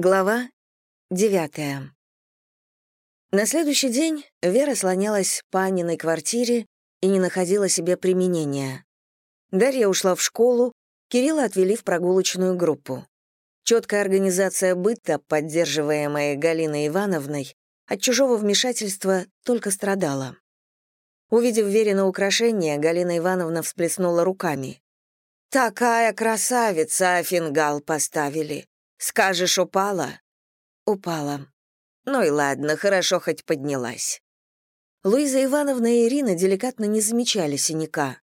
Глава девятая. На следующий день Вера слонялась по Аниной квартире и не находила себе применения. Дарья ушла в школу, Кирилла отвели в прогулочную группу. Четкая организация быта, поддерживаемая Галиной Ивановной, от чужого вмешательства только страдала. Увидев Верина украшение, Галина Ивановна всплеснула руками. «Такая красавица, а фингал поставили. Скажешь, упала?» «Упала. Ну и ладно, хорошо хоть поднялась». Луиза Ивановна и Ирина деликатно не замечали синяка.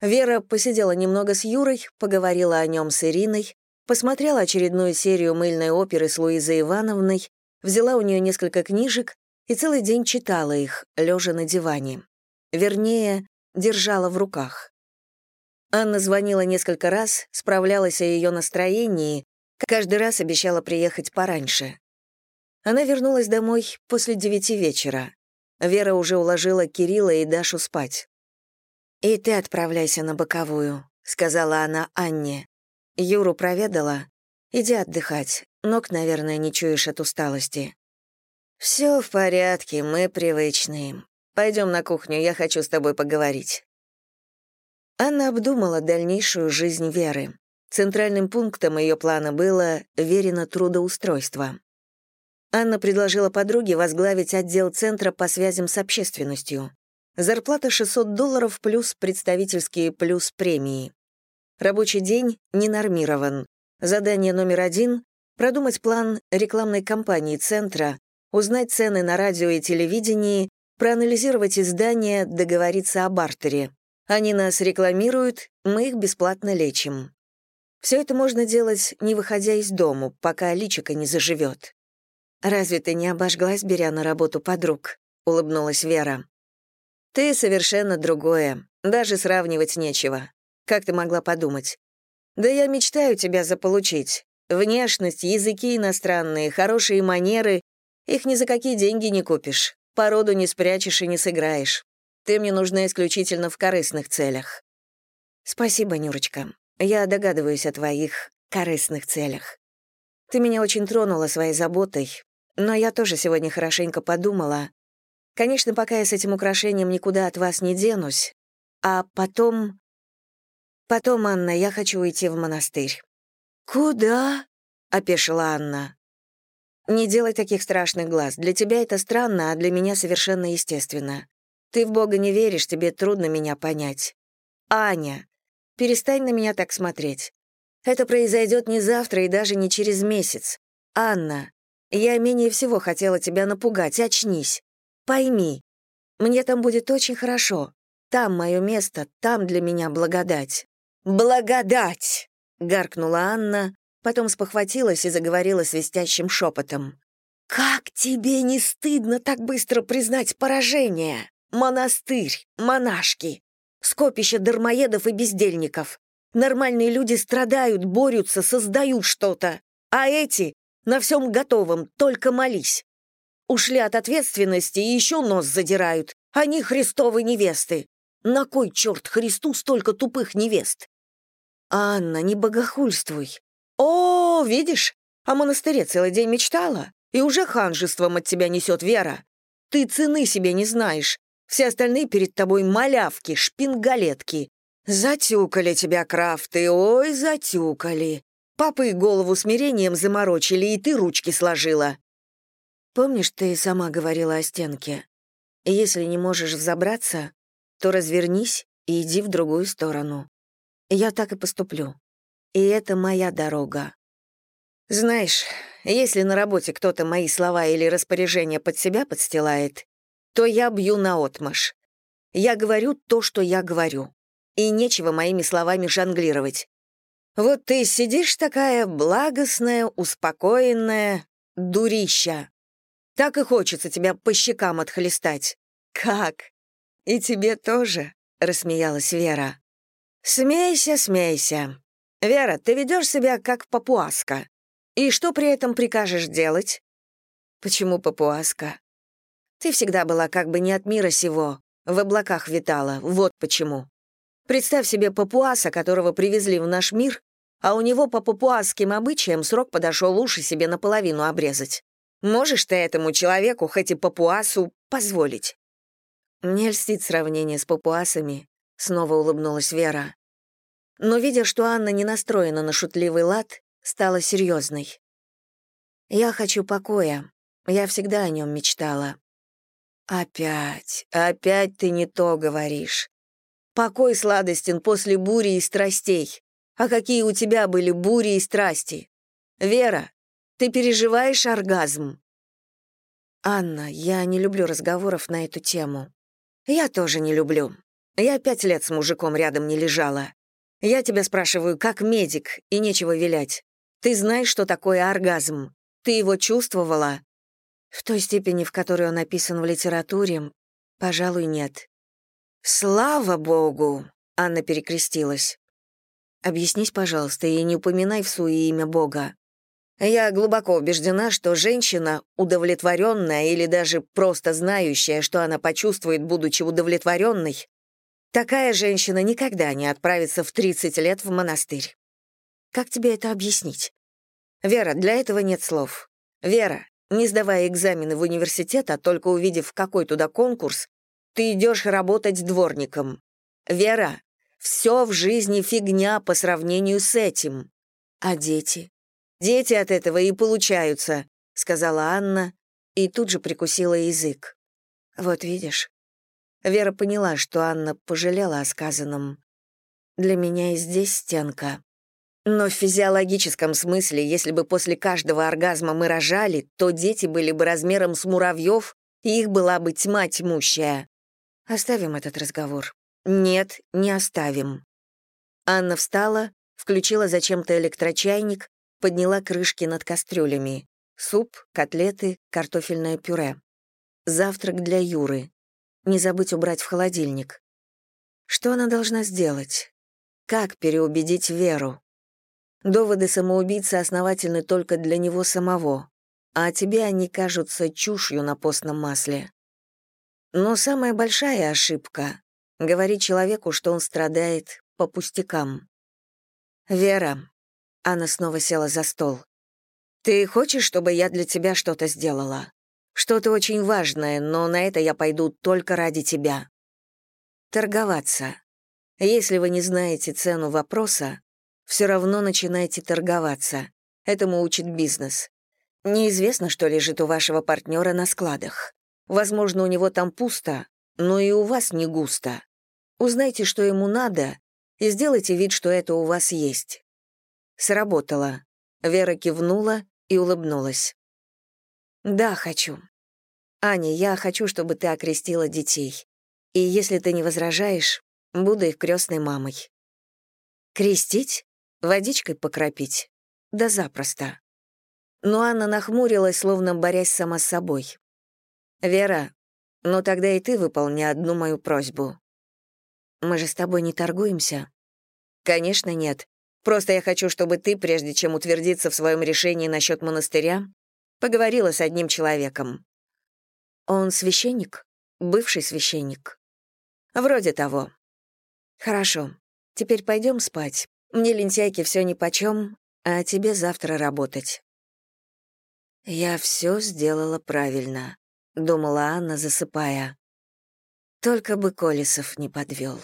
Вера посидела немного с Юрой, поговорила о нем с Ириной, посмотрела очередную серию мыльной оперы с Луизой Ивановной, взяла у нее несколько книжек и целый день читала их, лежа на диване. Вернее, держала в руках. Анна звонила несколько раз, справлялась о ее настроении, Каждый раз обещала приехать пораньше. Она вернулась домой после девяти вечера. Вера уже уложила Кирилла и Дашу спать. «И ты отправляйся на боковую», — сказала она Анне. «Юру проведала? Иди отдыхать. Ног, наверное, не чуешь от усталости». «Все в порядке, мы привычные. Пойдем на кухню, я хочу с тобой поговорить». Анна обдумала дальнейшую жизнь Веры. Центральным пунктом ее плана было верено трудоустройство. Анна предложила подруге возглавить отдел центра по связям с общественностью. Зарплата 600 долларов плюс представительские плюс премии. Рабочий день не нормирован. Задание номер один — продумать план рекламной кампании центра, узнать цены на радио и телевидении, проанализировать издания, договориться о бартере. Они нас рекламируют, мы их бесплатно лечим. Все это можно делать, не выходя из дому, пока личико не заживет. «Разве ты не обожглась, беря на работу подруг?» — улыбнулась Вера. «Ты совершенно другое. Даже сравнивать нечего. Как ты могла подумать? Да я мечтаю тебя заполучить. Внешность, языки иностранные, хорошие манеры — их ни за какие деньги не купишь. Породу не спрячешь и не сыграешь. Ты мне нужна исключительно в корыстных целях». «Спасибо, Нюрочка. Я догадываюсь о твоих корыстных целях. Ты меня очень тронула своей заботой, но я тоже сегодня хорошенько подумала. Конечно, пока я с этим украшением никуда от вас не денусь, а потом... Потом, Анна, я хочу уйти в монастырь». «Куда?» — опешила Анна. «Не делай таких страшных глаз. Для тебя это странно, а для меня совершенно естественно. Ты в Бога не веришь, тебе трудно меня понять. Аня, Перестань на меня так смотреть. Это произойдет не завтра и даже не через месяц. Анна, я менее всего хотела тебя напугать, очнись. Пойми, мне там будет очень хорошо. Там мое место, там для меня благодать». «Благодать!» — гаркнула Анна, потом спохватилась и заговорила свистящим шепотом. «Как тебе не стыдно так быстро признать поражение? Монастырь, монашки, скопище дармоедов и бездельников. Нормальные люди страдают, борются, создают что-то. А эти на всем готовом, только молись. Ушли от ответственности и еще нос задирают. Они христовы невесты. На кой черт Христу столько тупых невест? Анна, не богохульствуй. О, видишь, о монастыре целый день мечтала, и уже ханжеством от тебя несет вера. Ты цены себе не знаешь, все остальные перед тобой малявки, шпингалетки. Затюкали тебя, крафты, ой, затюкали. Папы голову смирением заморочили, и ты ручки сложила. Помнишь, ты сама говорила о стенке? Если не можешь взобраться, то развернись и иди в другую сторону. Я так и поступлю. И это моя дорога. Знаешь, если на работе кто-то мои слова или распоряжения под себя подстилает, то я бью наотмашь. Я говорю то, что я говорю. И нечего моими словами жонглировать. Вот ты сидишь такая благостная, успокоенная, дурища. Так и хочется тебя по щекам отхлестать. Как? И тебе тоже, рассмеялась Вера. Смейся, смейся. Вера, ты ведешь себя как папуаска. И что при этом прикажешь делать? Почему папуаска? Ты всегда была как бы не от мира сего, в облаках витала, вот почему. Представь себе папуаса, которого привезли в наш мир, а у него по папуасским обычаям срок подошел уши себе наполовину обрезать. Можешь ты этому человеку, хоть и папуасу, позволить?» Мне льстит сравнение с папуасами, снова улыбнулась Вера. Но, видя, что Анна не настроена на шутливый лад, стала серьезной. «Я хочу покоя. Я всегда о нем мечтала». «Опять, опять ты не то говоришь. Покой сладостен после бури и страстей. А какие у тебя были бури и страсти? Вера, ты переживаешь оргазм?» «Анна, я не люблю разговоров на эту тему. Я тоже не люблю. Я пять лет с мужиком рядом не лежала. Я тебя спрашиваю, как медик, и нечего вилять. Ты знаешь, что такое оргазм? Ты его чувствовала?» В той степени, в которой он описан в литературе, пожалуй, нет. «Слава богу!» — Анна перекрестилась. «Объяснись, пожалуйста, и не упоминай в суе имя Бога. Я глубоко убеждена, что женщина, удовлетворенная или даже просто знающая, что она почувствует, будучи удовлетворенной, такая женщина никогда не отправится в 30 лет в монастырь. Как тебе это объяснить? Вера, для этого нет слов. Вера, не сдавая экзамены в университет, а только увидев, какой туда конкурс, ты идешь работать дворником. Вера, все в жизни фигня по сравнению с этим. А дети? Дети от этого и получаются, сказала Анна и тут же прикусила язык. Вот видишь. Вера поняла, что Анна пожалела о сказанном. Для меня и здесь стенка. Но в физиологическом смысле, если бы после каждого оргазма мы рожали, то дети были бы размером с муравьев, и их была бы тьма тьмущая. Оставим этот разговор. Нет, не оставим. Анна встала, включила зачем-то электрочайник, подняла крышки над кастрюлями. Суп, котлеты, картофельное пюре. Завтрак для Юры. Не забыть убрать в холодильник. Что она должна сделать? Как переубедить Веру? Доводы самоубийцы основательны только для него самого, а тебе они кажутся чушью на постном масле. Но самая большая ошибка — говорить человеку, что он страдает по пустякам. «Вера», — Анна снова села за стол, «ты хочешь, чтобы я для тебя что-то сделала? Что-то очень важное, но на это я пойду только ради тебя». Торговаться. Если вы не знаете цену вопроса, все равно начинайте торговаться. Этому учит бизнес. Неизвестно, что лежит у вашего партнера на складах. Возможно, у него там пусто, но и у вас не густо. Узнайте, что ему надо, и сделайте вид, что это у вас есть. Сработало. Вера кивнула и улыбнулась. «Да, хочу. Аня, я хочу, чтобы ты окрестила детей. И если ты не возражаешь, буду их крестной мамой». «Крестить? Водичкой покропить? Да запросто». Но Анна нахмурилась, словно борясь сама с собой. «Вера, ну тогда и ты выполни одну мою просьбу. Мы же с тобой не торгуемся?» «Конечно, нет. Просто я хочу, чтобы ты, прежде чем утвердиться в своем решении насчет монастыря, поговорила с одним человеком». «Он священник? Бывший священник?» «Вроде того». «Хорошо. Теперь пойдем спать. Мне, лентяйки, все нипочем, а тебе завтра работать». Я все сделала правильно. — думала Анна, засыпая. Только бы Колесов не подвел.